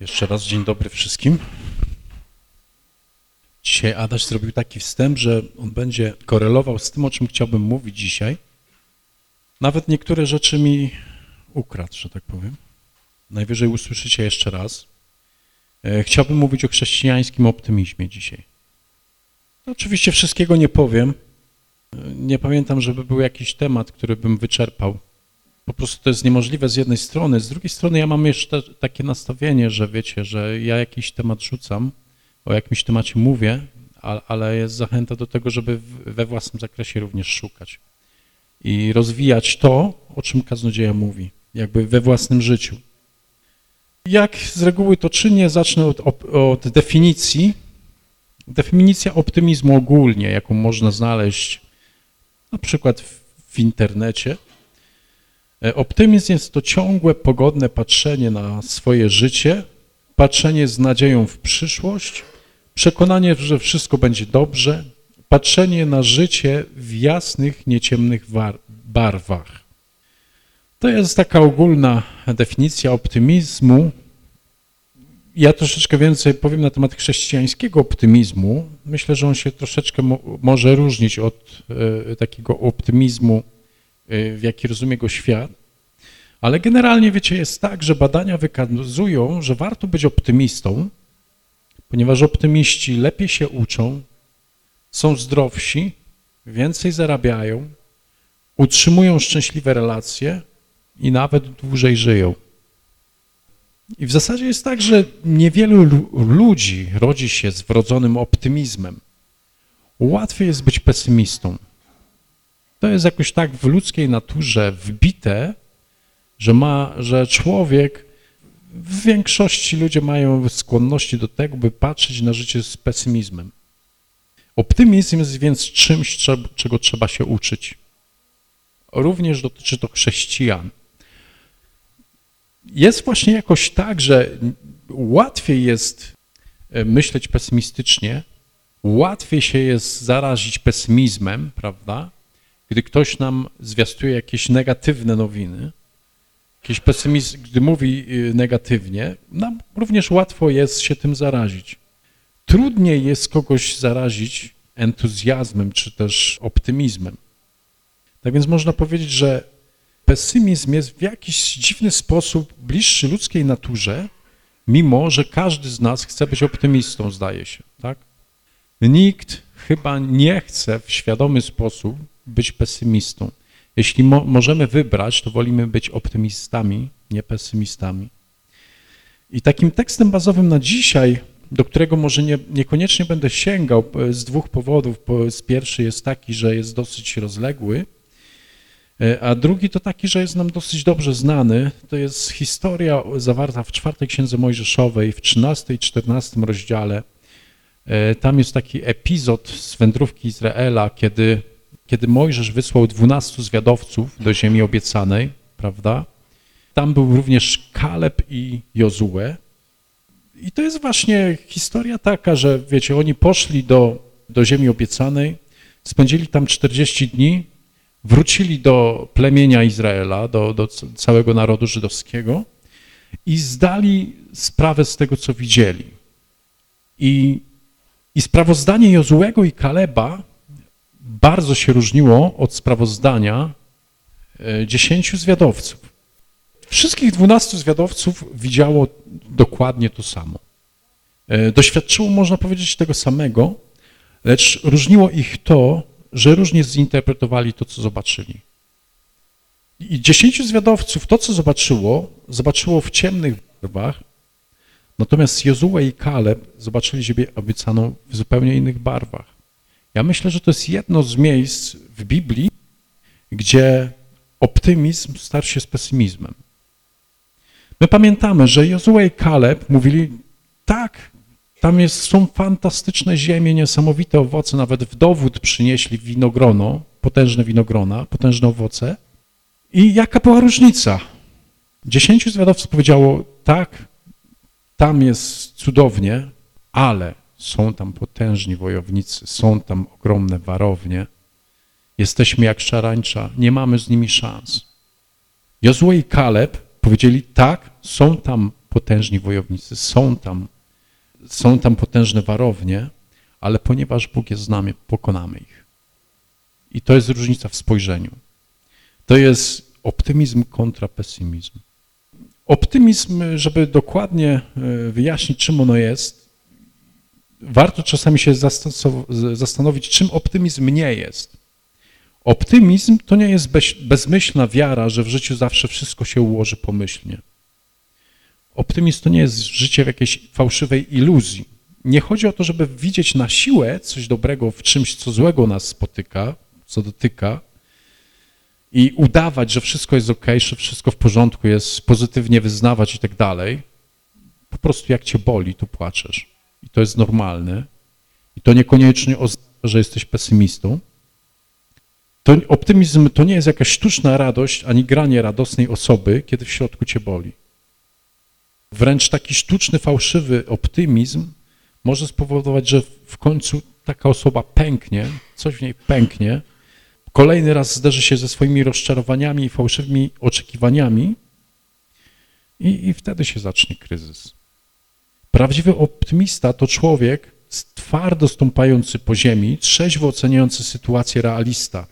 Jeszcze raz dzień dobry wszystkim. Dzisiaj Adaś zrobił taki wstęp, że on będzie korelował z tym, o czym chciałbym mówić dzisiaj. Nawet niektóre rzeczy mi ukradł, że tak powiem. Najwyżej usłyszycie jeszcze raz. E, Chciałbym mówić o chrześcijańskim optymizmie dzisiaj. No, oczywiście wszystkiego nie powiem. E, Nie pamiętam, żeby był jakiś temat, który bym wyczerpał. Po prostu to jest niemożliwe z jednej strony. Z drugiej strony ja mam jeszcze takie nastawienie, że wiecie, że ja jakiś temat rzucam, o jakimś temacie mówię, ale jest zachęta do tego, żeby we własnym zakresie również szukać i rozwijać to, o czym kaznodzieja mówi, jakby we własnym życiu. Jak z reguły to czynię, zacznę od, od definicji. Definicja optymizmu ogólnie, jaką można znaleźć na przykład w, w internecie. E, Optymizm jest to ciągłe, pogodne patrzenie na swoje życie, patrzenie z nadzieją w przyszłość, przekonanie, że wszystko będzie dobrze, patrzenie na życie w jasnych, nieciemnych barwach. To jest taka ogólna definicja optymizmu. Ja troszeczkę więcej powiem na temat chrześcijańskiego optymizmu. Myślę, że on się troszeczkę mo może różnić od e, takiego optymizmu, w jaki rozumie go świat. Ale generalnie, wiecie, jest tak, że badania wykazują, że warto być optymistą, ponieważ optymiści lepiej się uczą, są zdrowsi, więcej zarabiają, utrzymują szczęśliwe relacje i nawet dłużej żyją. I w zasadzie jest tak, że niewielu lu- ludzi rodzi się z wrodzonym optymizmem. Łatwiej jest być pesymistą. To jest jakoś tak w ludzkiej naturze wbite, że, ma, że człowiek, w większości ludzie mają skłonności do tego, by patrzeć na życie z pesymizmem. Optymizm jest więc czymś, cze- czego trzeba się uczyć. Również dotyczy to chrześcijan. Jest właśnie jakoś tak, że łatwiej jest e, myśleć pesymistycznie, łatwiej się jest zarazić pesymizmem, prawda, gdy ktoś nam zwiastuje jakieś negatywne nowiny, jakiś pesymizm, gdy mówi y, negatywnie, nam również łatwo jest się tym zarazić. Trudniej jest kogoś zarazić entuzjazmem czy też optymizmem. Tak więc można powiedzieć, że pesymizm jest w jakiś dziwny sposób bliższy ludzkiej naturze, mimo że każdy z nas chce być optymistą, zdaje się, tak? Nikt chyba nie chce w świadomy sposób być pesymistą. Jeśli mo możemy wybrać, to wolimy być optymistami, nie pesymistami. I takim tekstem bazowym na dzisiaj, do którego może nie, niekoniecznie będę sięgał z dwóch powodów. Po- Z pierwszy jest taki, że jest dosyć rozległy, e, a drugi to taki, że jest nam dosyć dobrze znany. To jest historia zawarta w czwartej księdze Mojżeszowej, w 13 i 14 rozdziale. E, Tam jest taki epizod z wędrówki Izraela, kiedy, kiedy Mojżesz wysłał 12 zwiadowców do ziemi obiecanej, prawda? Tam był również Kaleb i Jozue. I to jest właśnie historia taka, że wiecie, oni poszli do, do ziemi obiecanej, spędzili tam 40 dni, wrócili do plemienia Izraela, do, do całego narodu żydowskiego i zdali sprawę z tego, co widzieli. I, i sprawozdanie Jozuego i Kaleba bardzo się różniło od sprawozdania e, dziesięciu zwiadowców. Wszystkich dwunastu zwiadowców widziało dokładnie to samo. E, Doświadczyło, można powiedzieć, tego samego, lecz różniło ich to, że różnie zinterpretowali to, co zobaczyli. I dziesięciu zwiadowców to, co zobaczyło, zobaczyło w ciemnych barwach, natomiast Jozue i Kaleb zobaczyli ziemię obiecaną w zupełnie innych barwach. Ja myślę, że to jest jedno z miejsc w Biblii, gdzie optymizm starł się z pesymizmem. My pamiętamy, że Jozue i Kaleb mówili, tak, tam jest, są fantastyczne ziemie, niesamowite owoce, nawet w dowód przynieśli winogrono, potężne winogrona, potężne owoce. I jaka była różnica? Dziesięciu zwiadowców powiedziało, tak, tam jest cudownie, ale są tam potężni wojownicy, są tam ogromne warownie, jesteśmy jak szarańcza, nie mamy z nimi szans. Jozue i Kaleb powiedzieli, tak, są tam potężni wojownicy, są tam, są tam potężne warownie, ale ponieważ Bóg jest z nami, pokonamy ich. I to jest różnica w spojrzeniu. To jest optymizm kontra pesymizm. Optymizm, żeby dokładnie e, wyjaśnić, czym ono jest, warto czasami się zastanowić, czym optymizm nie jest. Optymizm to nie jest bezmyślna wiara, że w życiu zawsze wszystko się ułoży pomyślnie. Optymizm to nie jest życie w jakiejś fałszywej iluzji. Nie chodzi o to, żeby widzieć na siłę coś dobrego w czymś, co złego nas spotyka, co dotyka i udawać, że wszystko jest ok, że wszystko w porządku jest, pozytywnie wyznawać i tak dalej. Po prostu jak cię boli, to płaczesz. I to jest normalne. I to niekoniecznie oznacza, że jesteś pesymistą. To optymizm to nie jest jakaś sztuczna radość, ani granie radosnej osoby, kiedy w środku cię boli. Wręcz taki sztuczny, fałszywy optymizm może spowodować, że w końcu taka osoba pęknie, coś w niej pęknie, kolejny raz zderzy się ze swoimi rozczarowaniami i fałszywymi oczekiwaniami i, i wtedy się zacznie kryzys. Prawdziwy optymista to człowiek twardo stąpający po ziemi, trzeźwo oceniający sytuację realista.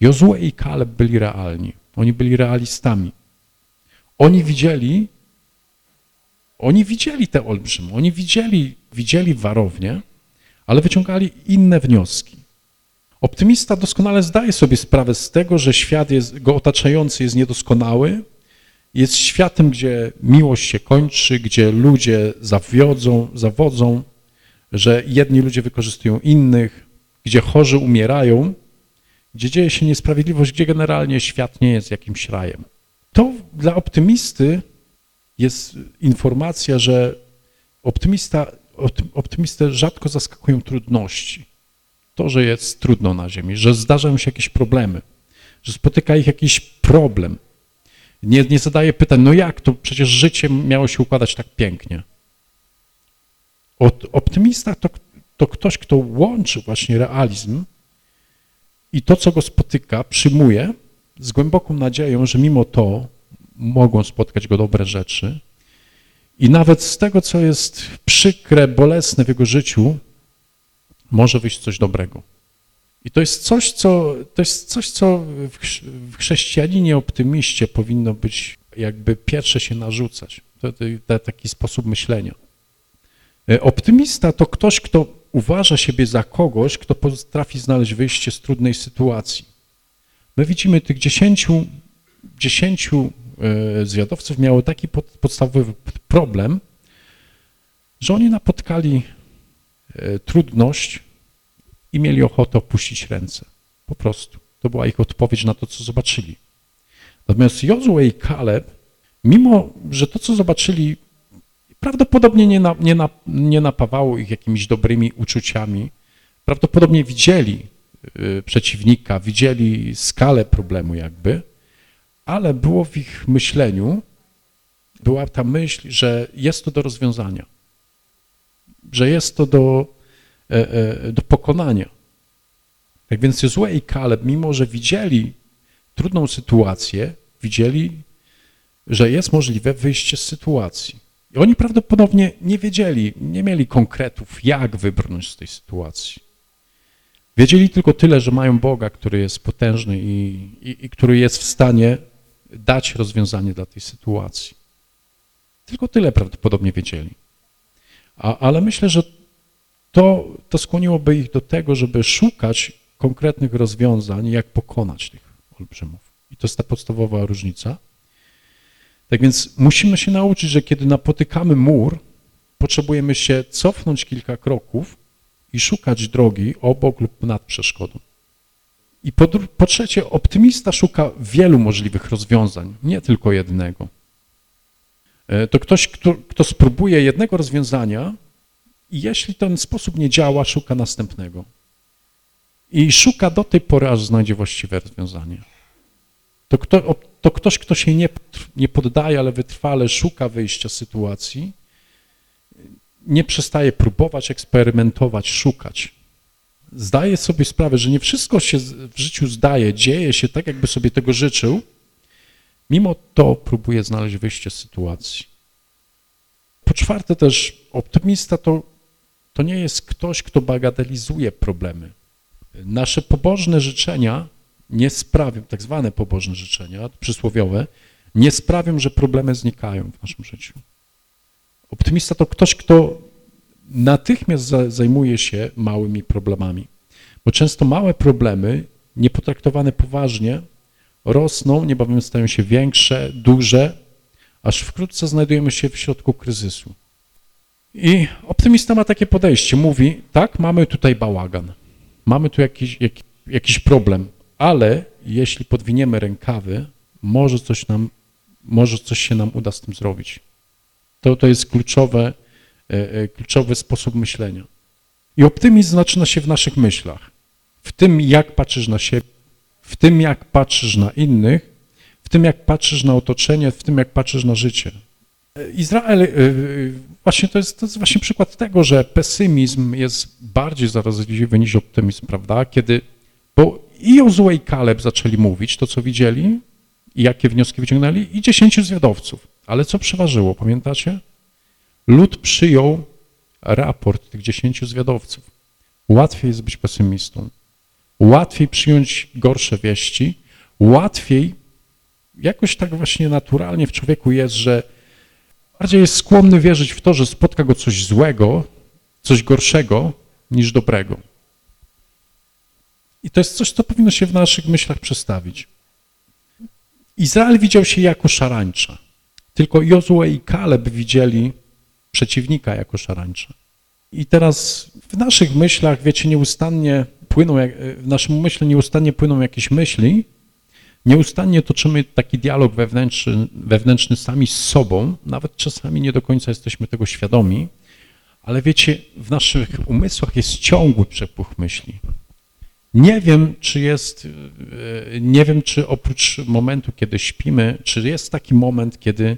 Jozue i Kaleb byli realni. Oni byli realistami. Oni widzieli, oni widzieli te olbrzymy, oni widzieli, widzieli warownię, ale wyciągali inne wnioski. Optymista doskonale zdaje sobie sprawę z tego, że świat jest, go otaczający jest niedoskonały, jest światem, gdzie miłość się kończy, gdzie ludzie zawiodzą, zawodzą, że jedni ludzie wykorzystują innych, gdzie chorzy umierają, gdzie dzieje się niesprawiedliwość, gdzie generalnie świat nie jest jakimś rajem. To dla optymisty jest informacja, że optymista, optymistę rzadko zaskakują trudności. To, że jest trudno na ziemi, że zdarzają się jakieś problemy, że spotyka ich jakiś problem. Nie, nie zadaje pytań, no jak to, przecież życie miało się układać tak pięknie. Optymista to, to ktoś, kto łączy właśnie realizm i to, co go spotyka, przyjmuje z głęboką nadzieją, że mimo to mogą spotkać go dobre rzeczy i nawet z tego, co jest przykre, bolesne w jego życiu, może wyjść coś dobrego. I to jest coś, co, to jest coś, co w chrześcijaninie optymiście powinno być jakby pierwsze się narzucać. To, to, to taki sposób myślenia. E, optymista to ktoś, kto uważa siebie za kogoś, kto potrafi znaleźć wyjście z trudnej sytuacji. My widzimy tych dziesięciu, dziesięciu e, zwiadowców miało taki podstawowy problem, że oni napotkali e, trudność i mieli ochotę opuścić ręce. Po prostu. To była ich odpowiedź na to, co zobaczyli. Natomiast Jozue i Kaleb, mimo że to, co zobaczyli, prawdopodobnie nie, na, nie, na, nie napawało ich jakimiś dobrymi uczuciami, prawdopodobnie widzieli y, przeciwnika, widzieli skalę problemu jakby, ale było w ich myśleniu, była ta myśl, że jest to do rozwiązania, że jest to do, do pokonania. Tak więc Jozue i Kaleb, mimo że widzieli trudną sytuację, widzieli, że jest możliwe wyjście z sytuacji. I oni prawdopodobnie nie wiedzieli, nie mieli konkretów, jak wybrnąć z tej sytuacji. Wiedzieli tylko tyle, że mają Boga, który jest potężny i, i, i który jest w stanie dać rozwiązanie dla tej sytuacji. Tylko tyle prawdopodobnie wiedzieli. A, ale myślę, że to, to skłoniłoby ich do tego, żeby szukać konkretnych rozwiązań, jak pokonać tych olbrzymów. I to jest ta podstawowa różnica. Tak więc musimy się nauczyć, że kiedy napotykamy mur, potrzebujemy się cofnąć kilka kroków i szukać drogi obok lub nad przeszkodą. I po, po trzecie, optymista szuka wielu możliwych rozwiązań, nie tylko jednego. E, to ktoś, kto, kto spróbuje jednego rozwiązania i jeśli ten sposób nie działa, szuka następnego. I szuka do tej pory, aż znajdzie właściwe rozwiązanie. To, kto, to ktoś, kto się nie, nie poddaje, ale wytrwale szuka wyjścia z sytuacji, nie przestaje próbować, eksperymentować, szukać. Zdaje sobie sprawę, że nie wszystko się w życiu zdaje, dzieje się tak, jakby sobie tego życzył, mimo to próbuje znaleźć wyjście z sytuacji. czwarte też, optymista to, to nie jest ktoś, kto bagatelizuje problemy. Nasze pobożne życzenia nie sprawią, tak zwane pobożne życzenia, przysłowiowe, nie sprawią, że problemy znikają w naszym życiu. Optymista to ktoś, kto natychmiast zajmuje się małymi problemami, bo często małe problemy, niepotraktowane poważnie, rosną, niebawem stają się większe, duże, aż wkrótce znajdujemy się w środku kryzysu. I optymista ma takie podejście, mówi, tak, mamy tutaj bałagan, mamy tu jakiś, jak, jakiś problem, ale jeśli podwiniemy rękawy, może coś nam, może coś się nam uda z tym zrobić. To, to jest kluczowe, e, e, kluczowy sposób myślenia. I optymizm zaczyna się w naszych myślach, w tym, jak patrzysz na siebie, w tym, jak patrzysz na innych, w tym, jak patrzysz na otoczenie, w tym, jak patrzysz na życie. Izrael, e, właśnie to jest, to jest właśnie przykład tego, że pesymizm jest bardziej zarazliwy niż optymizm, prawda? Kiedy, bo i Jozue i Kaleb zaczęli mówić to, co widzieli i jakie wnioski wyciągnęli i dziesięciu zwiadowców. Ale co przeważyło, pamiętacie? Lud przyjął raport tych dziesięciu zwiadowców. Łatwiej jest być pesymistą. Łatwiej przyjąć gorsze wieści. Łatwiej, jakoś tak właśnie naturalnie w człowieku jest, że bardziej jest skłonny wierzyć w to, że spotka go coś złego, coś gorszego niż dobrego. I to jest coś, co powinno się w naszych myślach przestawić. Izrael widział się jako szarańcza. Tylko Jozue i Kaleb widzieli przeciwnika jako szarańcza. I teraz w naszych myślach, wiecie, nieustannie płyną, w naszym myśle nieustannie płyną jakieś myśli, nieustannie toczymy taki dialog wewnętrzny, wewnętrzny sami z sobą, nawet czasami nie do końca jesteśmy tego świadomi, ale wiecie, w naszych umysłach jest ciągły przepływ myśli. Nie wiem, czy jest, e, nie wiem, czy oprócz momentu, kiedy śpimy, czy jest taki moment, kiedy,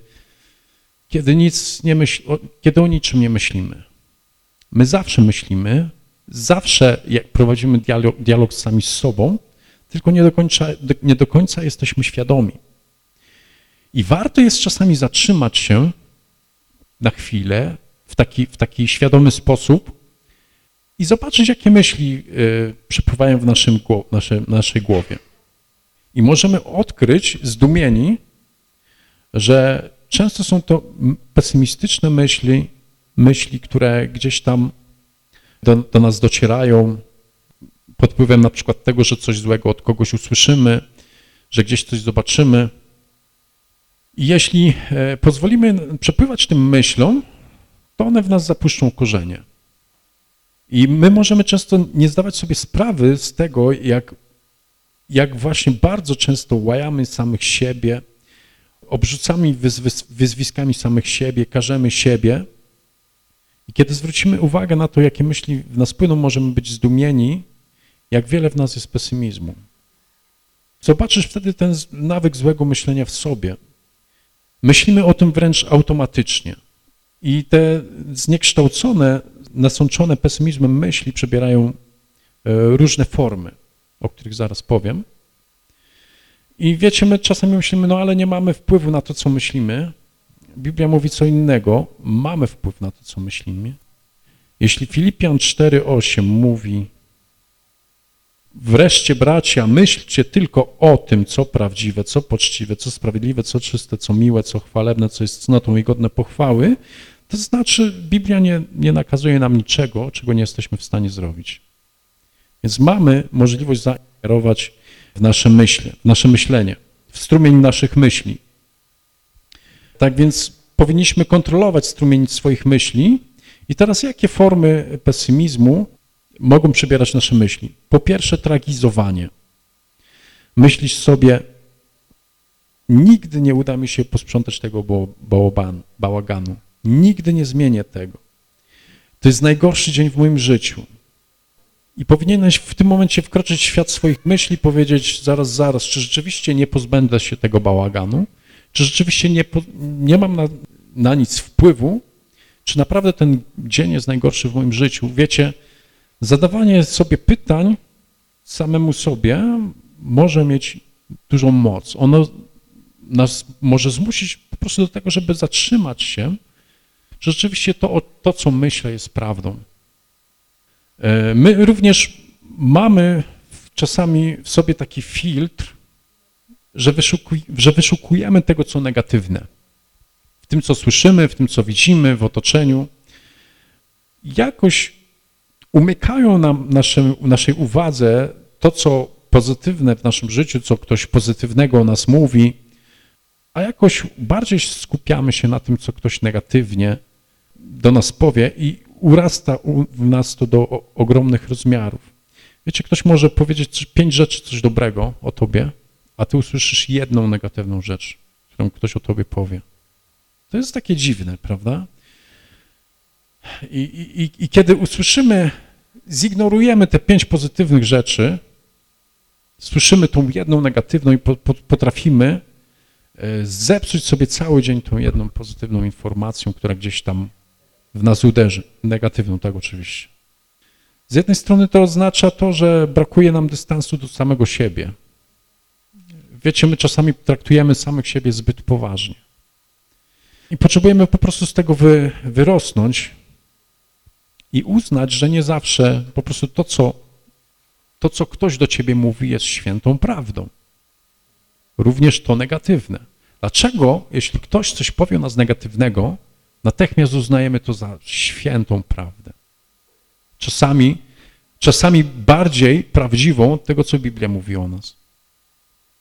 kiedy, nic nie myśl, kiedy o niczym nie myślimy. My zawsze myślimy, zawsze jak prowadzimy dialog, dialog sami z sobą, tylko nie do, końca, nie do końca jesteśmy świadomi. I warto jest czasami zatrzymać się na chwilę w taki, w taki świadomy sposób i zobaczyć, jakie myśli y, przepływają w naszym, nasze, naszej głowie. I możemy odkryć zdumieni, że często są to pesymistyczne myśli, myśli, które gdzieś tam do, do nas docierają pod wpływem na przykład tego, że coś złego od kogoś usłyszymy, że gdzieś coś zobaczymy. I jeśli e, pozwolimy przepływać tym myślom, to one w nas zapuszczą korzenie. I my możemy często nie zdawać sobie sprawy z tego, jak, jak właśnie bardzo często łajamy samych siebie, obrzucamy wyzwiskami samych siebie, karzemy siebie. I kiedy zwrócimy uwagę na to, jakie myśli w nas płyną, możemy być zdumieni, jak wiele w nas jest pesymizmu. Zobaczysz wtedy ten nawyk złego myślenia w sobie. Myślimy o tym wręcz automatycznie. I te zniekształcone nasączone pesymizmem myśli przybierają e, różne formy, o których zaraz powiem. I wiecie, my czasami myślimy, no ale nie mamy wpływu na to, co myślimy. Biblia mówi co innego. Mamy wpływ na to, co myślimy. Jeśli Filipian 4,8 mówi Wreszcie, bracia, myślcie tylko o tym, co prawdziwe, co poczciwe, co sprawiedliwe, co czyste, co miłe, co chwalebne, co jest cnotą i godne pochwały, to znaczy Biblia nie, nie nakazuje nam niczego, czego nie jesteśmy w stanie zrobić. Więc mamy możliwość zaingerować w nasze myśli, w nasze myślenie, w strumień naszych myśli. Tak więc powinniśmy kontrolować strumień swoich myśli i teraz jakie formy pesymizmu mogą przybierać nasze myśli? Po pierwsze tragizowanie. Myślisz sobie, nigdy nie uda mi się posprzątać tego bałaganu. Nigdy nie zmienię tego. To jest najgorszy dzień w moim życiu. I powinieneś w tym momencie wkroczyć w świat swoich myśli powiedzieć zaraz, zaraz, czy rzeczywiście nie pozbędę się tego bałaganu, czy rzeczywiście nie, nie mam na, na nic wpływu, czy naprawdę ten dzień jest najgorszy w moim życiu. Wiecie, zadawanie sobie pytań samemu sobie może mieć dużą moc. Ono nas może zmusić po prostu do tego, żeby zatrzymać się Czy rzeczywiście to, to, co myślę, jest prawdą. E, my również mamy czasami w sobie taki filtr, że, wyszukuj, że wyszukujemy tego, co negatywne. W tym, co słyszymy, w tym, co widzimy, w otoczeniu. Jakoś umykają nam naszym, naszej uwadze to, co pozytywne w naszym życiu, co ktoś pozytywnego o nas mówi, a jakoś bardziej skupiamy się na tym, co ktoś negatywnie do nas powie i urasta w nas to do ogromnych rozmiarów. Wiecie, ktoś może powiedzieć pięć rzeczy, coś dobrego o tobie, a ty usłyszysz jedną negatywną rzecz, którą ktoś o tobie powie. To jest takie dziwne, prawda? I, i, i kiedy usłyszymy, zignorujemy te pięć pozytywnych rzeczy, słyszymy tą jedną negatywną i po, po, potrafimy e, zepsuć sobie cały dzień tą jedną pozytywną informacją, która gdzieś tam w nas uderzy. Negatywną, tak oczywiście. Z jednej strony to oznacza to, że brakuje nam dystansu do samego siebie. Wiecie, my czasami traktujemy samych siebie zbyt poważnie. I potrzebujemy po prostu z tego wy, wyrosnąć i uznać, że nie zawsze po prostu to co, to, co ktoś do ciebie mówi, jest świętą prawdą. Również to negatywne. Dlaczego, jeśli ktoś coś powie nas negatywnego, natychmiast uznajemy to za świętą prawdę? Czasami, czasami bardziej prawdziwą od tego, co Biblia mówi o nas.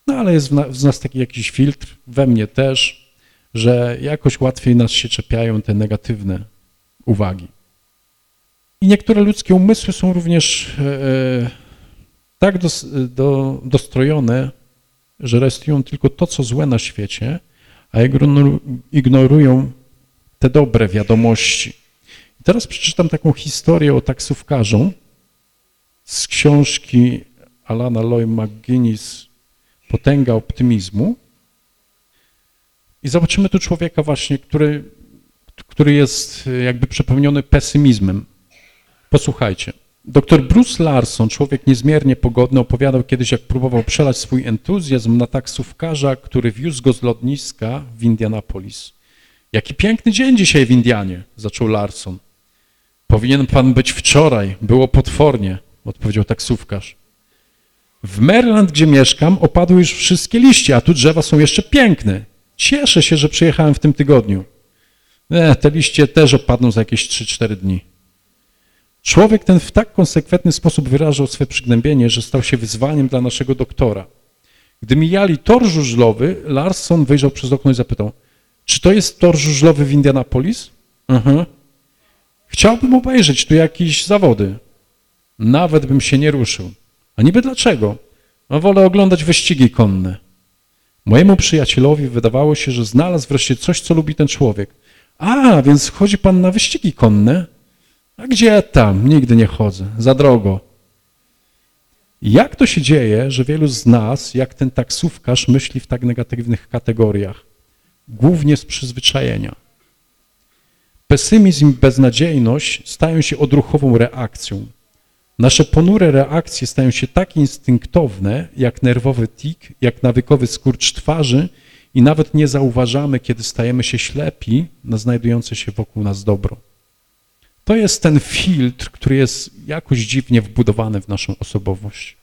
No ale jest w nas taki jakiś filtr, we mnie też, że jakoś łatwiej nas się czepiają te negatywne uwagi. I niektóre ludzkie umysły są również e, e tak do, do, dostrojone, że rejestrują tylko to, co złe na świecie, a ignorują te dobre wiadomości. I teraz przeczytam taką historię o taksówkarzu z książki Alana Loy McGuinness Potęga optymizmu. I zobaczymy tu człowieka właśnie, który, który jest jakby przepełniony pesymizmem. Posłuchajcie. Dr Bruce Larson, człowiek niezmiernie pogodny, opowiadał kiedyś, jak próbował przelać swój entuzjazm na taksówkarza, który wiózł go z lotniska w Indianapolis. Jaki piękny dzień dzisiaj w Indianie, zaczął Larson. Powinien pan być wczoraj, było potwornie, odpowiedział taksówkarz. W Maryland, gdzie mieszkam, opadły już wszystkie liście, a tu drzewa są jeszcze piękne. Cieszę się, że przyjechałem w tym tygodniu. E, te liście też opadną za jakieś 3-4 dni. Człowiek ten w tak konsekwentny sposób wyrażał swe przygnębienie, że stał się wyzwaniem dla naszego doktora. Gdy mijali tor żużlowy, Larson wyjrzał przez okno i zapytał, czy to jest tor żużlowy w Indianapolis? Mhm. Chciałbym obejrzeć tu jakieś zawody. Nawet bym się nie ruszył. A niby dlaczego? No wolę oglądać wyścigi konne. Mojemu przyjacielowi wydawało się, że znalazł wreszcie coś, co lubi ten człowiek. A, więc chodzi pan na wyścigi konne? A gdzie tam? Nigdy nie chodzę. Za drogo. Jak to się dzieje, że wielu z nas, jak ten taksówkarz, myśli w tak negatywnych kategoriach? Głównie z przyzwyczajenia. Pesymizm i beznadziejność stają się odruchową reakcją. Nasze ponure reakcje stają się tak instynktowne, jak nerwowy tik, jak nawykowy skurcz twarzy i nawet nie zauważamy, kiedy stajemy się ślepi na znajdujące się wokół nas dobro. To jest ten filtr, który jest jakoś dziwnie wbudowany w naszą osobowość.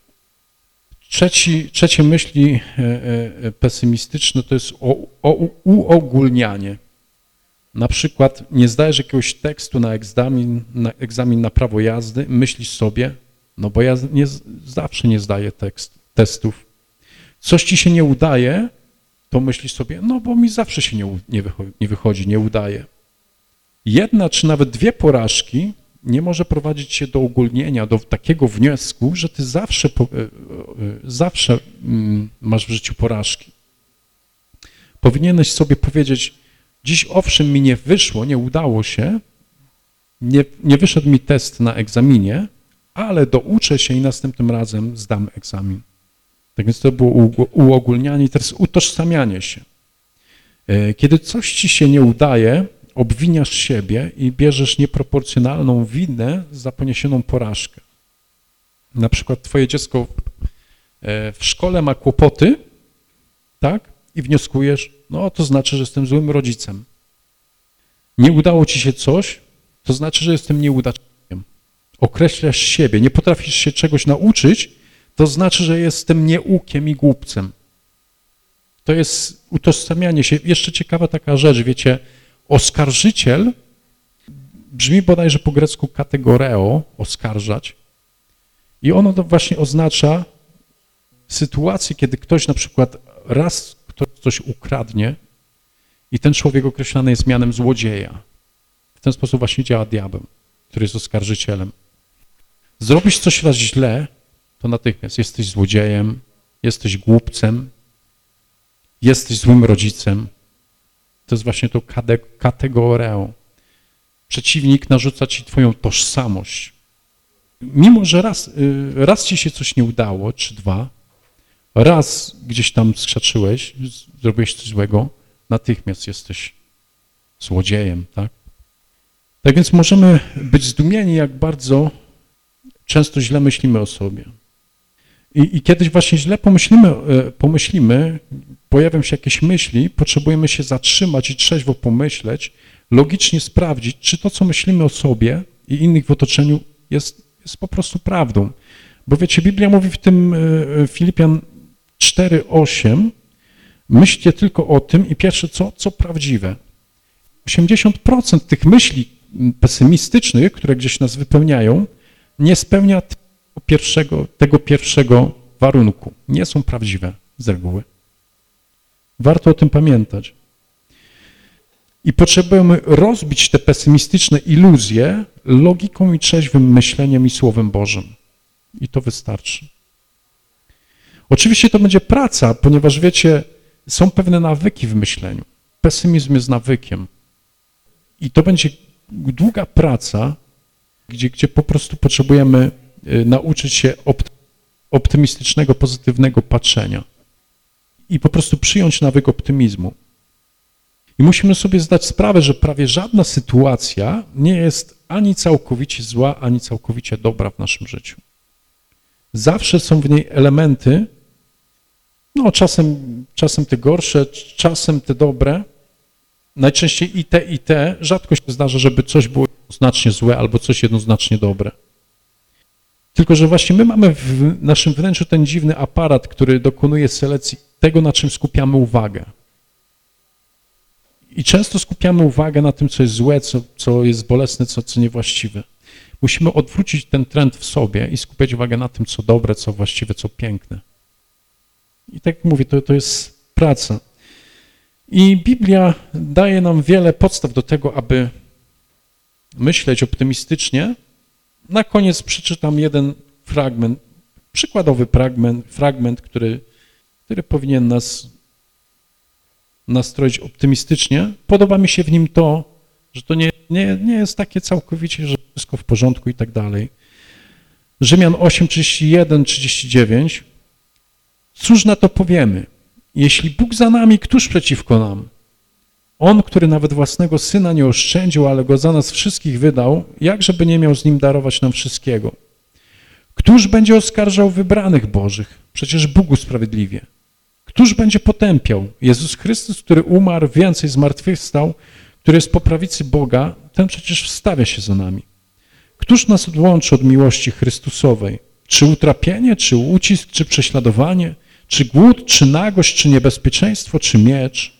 Trzeci, trzecie myśli e, e, pesymistyczne to jest o, o, uogólnianie. Na przykład nie zdajesz jakiegoś tekstu na egzamin, na egzamin na prawo jazdy, myślisz sobie, no bo ja nie, zawsze nie zdaję tekst, testów. Coś ci się nie udaje, to myślisz sobie, no bo mi zawsze się nie, nie, wychodzi, nie wychodzi, nie udaje. Jedna czy nawet dwie porażki nie może prowadzić się do ogólnienia, do takiego wniosku, że ty zawsze, e, e, zawsze mm, masz w życiu porażki. Powinieneś sobie powiedzieć, Dziś owszem mi nie wyszło, nie udało się, nie, nie wyszedł mi test na egzaminie, ale douczę się i następnym razem zdam egzamin. Tak więc to było uogólnianie i teraz utożsamianie się. E, kiedy coś ci się nie udaje, obwiniasz siebie i bierzesz nieproporcjonalną winę za poniesioną porażkę. Na przykład twoje dziecko e, w szkole ma kłopoty, tak? I wnioskujesz, no to znaczy, że jestem złym rodzicem. nie udało ci się coś, to znaczy, że jestem nieudacznikiem. Określasz siebie, nie potrafisz się czegoś nauczyć, to znaczy, że jestem nieukiem i głupcem. To jest utożsamianie się. Jeszcze ciekawa taka rzecz, wiecie, oskarżyciel brzmi bodajże po grecku kategoreo, oskarżać. I ono to właśnie oznacza sytuację, kiedy ktoś na przykład raz ktoś coś ukradnie i ten człowiek określany jest mianem złodzieja. W ten sposób właśnie działa diabeł, który jest oskarżycielem. Zrobisz coś raz źle, to natychmiast jesteś złodziejem, jesteś głupcem, jesteś złym rodzicem. To jest właśnie to kategorią. Przeciwnik narzuca ci twoją tożsamość. Mimo, że raz, y, raz ci się coś nie udało, czy dwa, raz gdzieś tam skrzaczyłeś, zrobiłeś coś złego, natychmiast jesteś złodziejem, tak? Tak więc możemy być zdumieni, jak bardzo często źle myślimy o sobie. I, i kiedyś właśnie źle pomyślimy, e, pomyślimy, pojawią się jakieś myśli, potrzebujemy się zatrzymać i trzeźwo pomyśleć, logicznie sprawdzić, czy to, co myślimy o sobie i innych w otoczeniu jest, jest po prostu prawdą. Bo wiecie, Biblia mówi w tym e, e, Filipian 4,8 myślcie tylko o tym i pierwsze co, co prawdziwe. 80% tych myśli pesymistycznych, które gdzieś nas wypełniają, nie spełnia pierwszego, tego pierwszego warunku. Nie są prawdziwe z reguły. Warto o tym pamiętać. I potrzebujemy rozbić te pesymistyczne iluzje logiką i trzeźwym myśleniem i Słowem Bożym. I to wystarczy. Oczywiście to będzie praca, ponieważ wiecie, są pewne nawyki w myśleniu. Pesymizm jest nawykiem. I to będzie długa praca, gdzie, gdzie po prostu potrzebujemy nauczyć się optymistycznego, pozytywnego patrzenia i po prostu przyjąć nawyk optymizmu. I musimy sobie zdać sprawę, że prawie żadna sytuacja nie jest ani całkowicie zła, ani całkowicie dobra w naszym życiu. Zawsze są w niej elementy, no czasem, czasem te gorsze, czasem te dobre, najczęściej i te, i te. Rzadko się zdarza, żeby coś było znacznie złe albo coś jednoznacznie dobre. Tylko, że właśnie my mamy w naszym wnętrzu ten dziwny aparat, który dokonuje selekcji tego, na czym skupiamy uwagę. I często skupiamy uwagę na tym, co jest złe, co, co jest bolesne, co, co niewłaściwe. Musimy odwrócić ten trend w sobie i skupiać uwagę na tym, co dobre, co właściwe, co piękne. I tak jak mówię, to, to jest praca. I Biblia daje nam wiele podstaw do tego, aby myśleć optymistycznie. Na koniec przeczytam jeden fragment, przykładowy fragment, fragment który, który powinien nas nastroić optymistycznie. Podoba mi się w nim to, że to nie, nie, nie jest takie całkowicie, że wszystko w porządku i tak dalej. Rzymian 8, 31, 39. Cóż na to powiemy? Jeśli Bóg za nami, któż przeciwko nam? On, który nawet własnego Syna nie oszczędził, ale Go za nas wszystkich wydał, jakżeby nie miał z Nim darować nam wszystkiego? Któż będzie oskarżał wybranych Bożych? Przecież Bóg usprawiedliwie. Któż będzie potępiał? Jezus Chrystus, który umarł, więcej zmartwychwstał, który jest po prawicy Boga, ten przecież wstawia się za nami. Któż nas odłączy od miłości Chrystusowej? Czy utrapienie, czy ucisk, czy prześladowanie, czy głód, czy nagość, czy niebezpieczeństwo, czy miecz?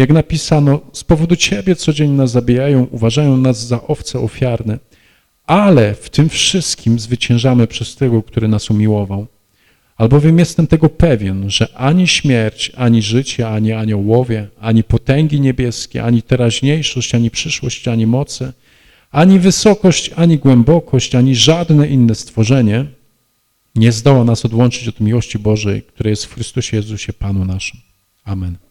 Jak napisano, z powodu Ciebie codziennie nas zabijają, uważają nas za owce ofiarne, ale w tym wszystkim zwyciężamy przez tego, który nas umiłował. Albowiem jestem tego pewien, że ani śmierć, ani życie, ani aniołowie, ani potęgi niebieskie, ani teraźniejszość, ani przyszłość, ani moce, ani wysokość, ani głębokość, ani żadne inne stworzenie nie zdoła nas odłączyć od miłości Bożej, która jest w Chrystusie Jezusie Panu naszym. Amen.